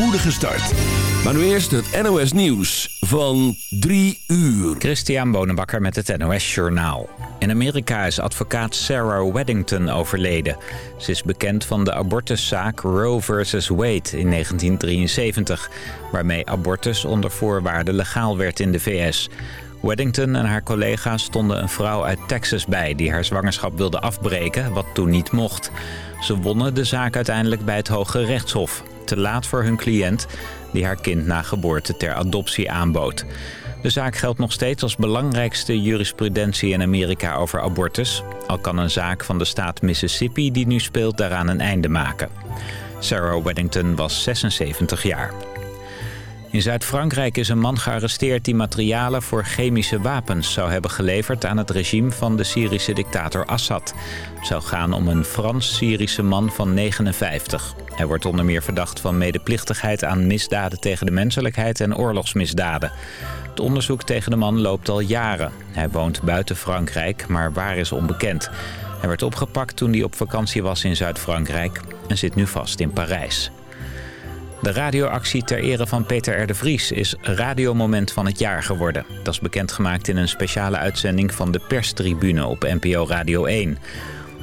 spoedige start. Maar nu eerst het NOS Nieuws van 3 uur. Christian Bonenbakker met het NOS Journaal. In Amerika is advocaat Sarah Weddington overleden. Ze is bekend van de abortuszaak Roe vs. Wade in 1973... waarmee abortus onder voorwaarden legaal werd in de VS... Weddington en haar collega's stonden een vrouw uit Texas bij... die haar zwangerschap wilde afbreken, wat toen niet mocht. Ze wonnen de zaak uiteindelijk bij het Hoge Rechtshof. Te laat voor hun cliënt, die haar kind na geboorte ter adoptie aanbood. De zaak geldt nog steeds als belangrijkste jurisprudentie in Amerika over abortus. Al kan een zaak van de staat Mississippi die nu speelt daaraan een einde maken. Sarah Weddington was 76 jaar. In Zuid-Frankrijk is een man gearresteerd die materialen voor chemische wapens zou hebben geleverd aan het regime van de Syrische dictator Assad. Het zou gaan om een Frans-Syrische man van 59. Hij wordt onder meer verdacht van medeplichtigheid aan misdaden tegen de menselijkheid en oorlogsmisdaden. Het onderzoek tegen de man loopt al jaren. Hij woont buiten Frankrijk, maar waar is onbekend. Hij werd opgepakt toen hij op vakantie was in Zuid-Frankrijk en zit nu vast in Parijs. De radioactie ter ere van Peter R. de Vries is radiomoment van het jaar geworden. Dat is bekendgemaakt in een speciale uitzending van de perstribune op NPO Radio 1.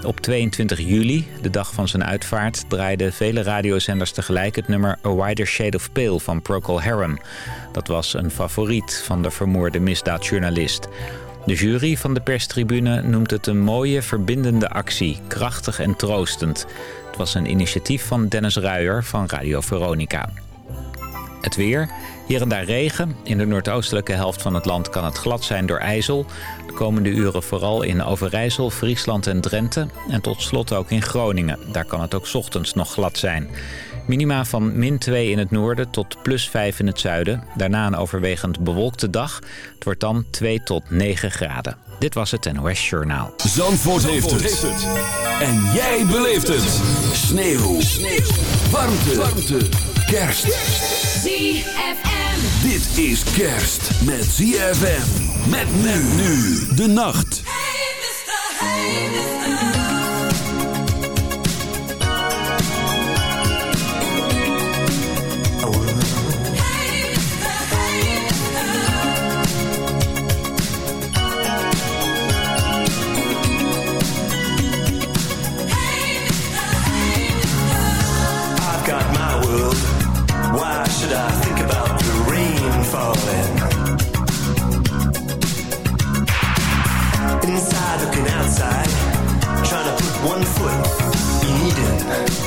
Op 22 juli, de dag van zijn uitvaart, draaiden vele radiozenders tegelijk het nummer A Wider Shade of Pale van Procol Harum. Dat was een favoriet van de vermoorde misdaadjournalist. De jury van de perstribune noemt het een mooie, verbindende actie, krachtig en troostend. Was een initiatief van Dennis Ruijer van Radio Veronica. Het weer. Hier en daar regen. In de noordoostelijke helft van het land kan het glad zijn door ijzel. De komende uren vooral in Overijssel, Friesland en Drenthe. En tot slot ook in Groningen. Daar kan het ook ochtends nog glad zijn. Minima van min 2 in het noorden tot plus 5 in het zuiden. Daarna een overwegend bewolkte dag. Het wordt dan 2 tot 9 graden. Dit was het NOS Journaal. Zandvoort, heeft, het. En jij beleeft het. Sneeuw. Sneeuw. Warmte. Warmte. Kerst. ZFM. Dit is kerst met ZFM. Met men nu. De nacht. Hey, mister, hey, mister. 你一点。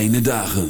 Fijne dagen.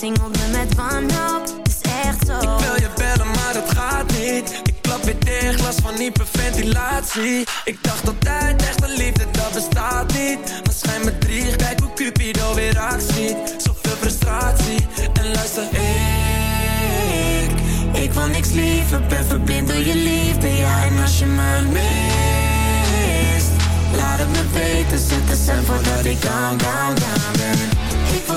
Je omsingelt me met wanhoop, het is echt zo. Ik wil je bellen, maar het gaat niet. Ik klap weer dicht, last van hyperventilatie. Ik dacht altijd, echte liefde, dat bestaat niet. Maar schijn me drie, kijk hoe Cupido weer actie. Zoveel frustratie, en luister ik. Ik wil niks liever, ben verblind door je liefde Ja, en als je me mist Laat het me weten, zet de cent voordat ik down, down, down ben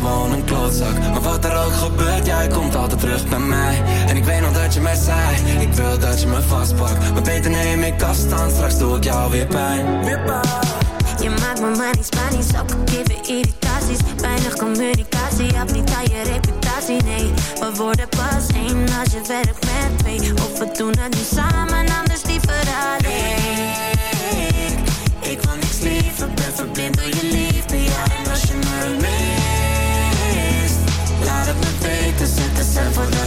gewoon een klootzak. Maar wat er ook gebeurt, jij komt altijd terug bij mij. En ik weet nog dat je mij zei Ik wil dat je me vastpakt. Maar beter neem ik afstand, straks doe ik jou weer pijn. Je maakt me maar niet Spanisch, ook geven irritaties. Weinig communicatie, niet aan je reputatie Nee, we worden pas één als je werkt met twee. Of we doen het nu samen, anders liever alleen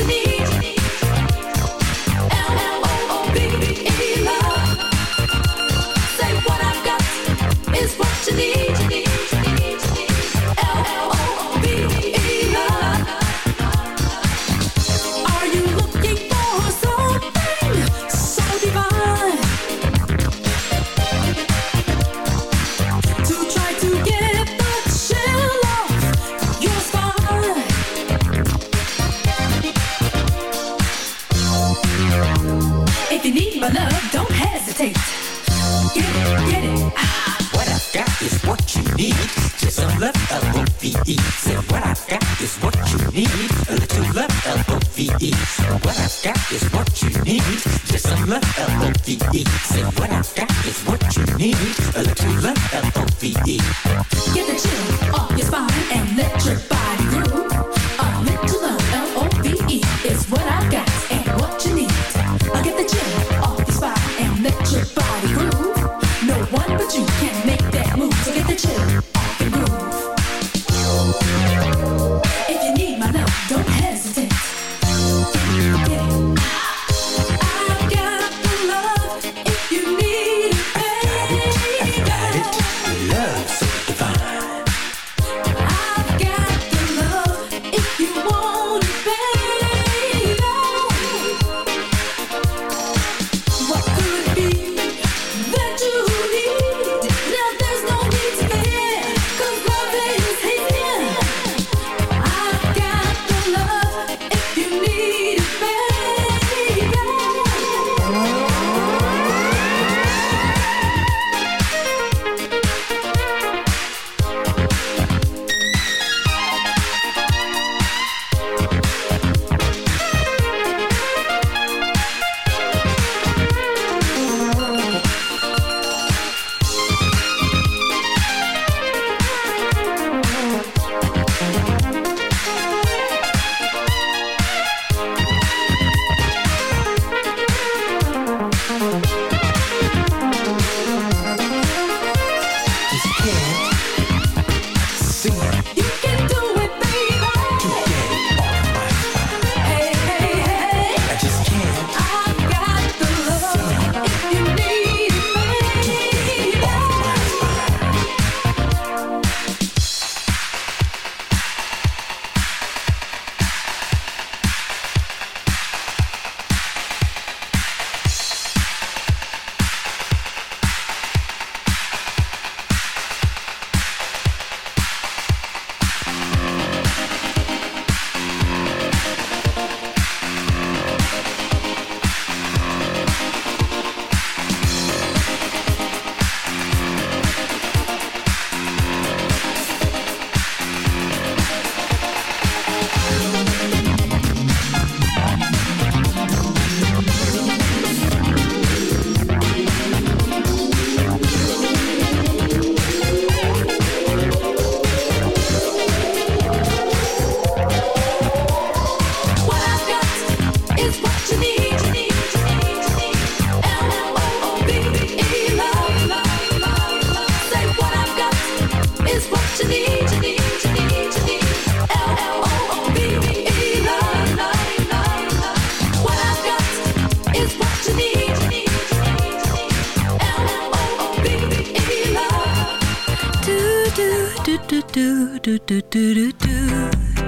to me. Do do do do do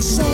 so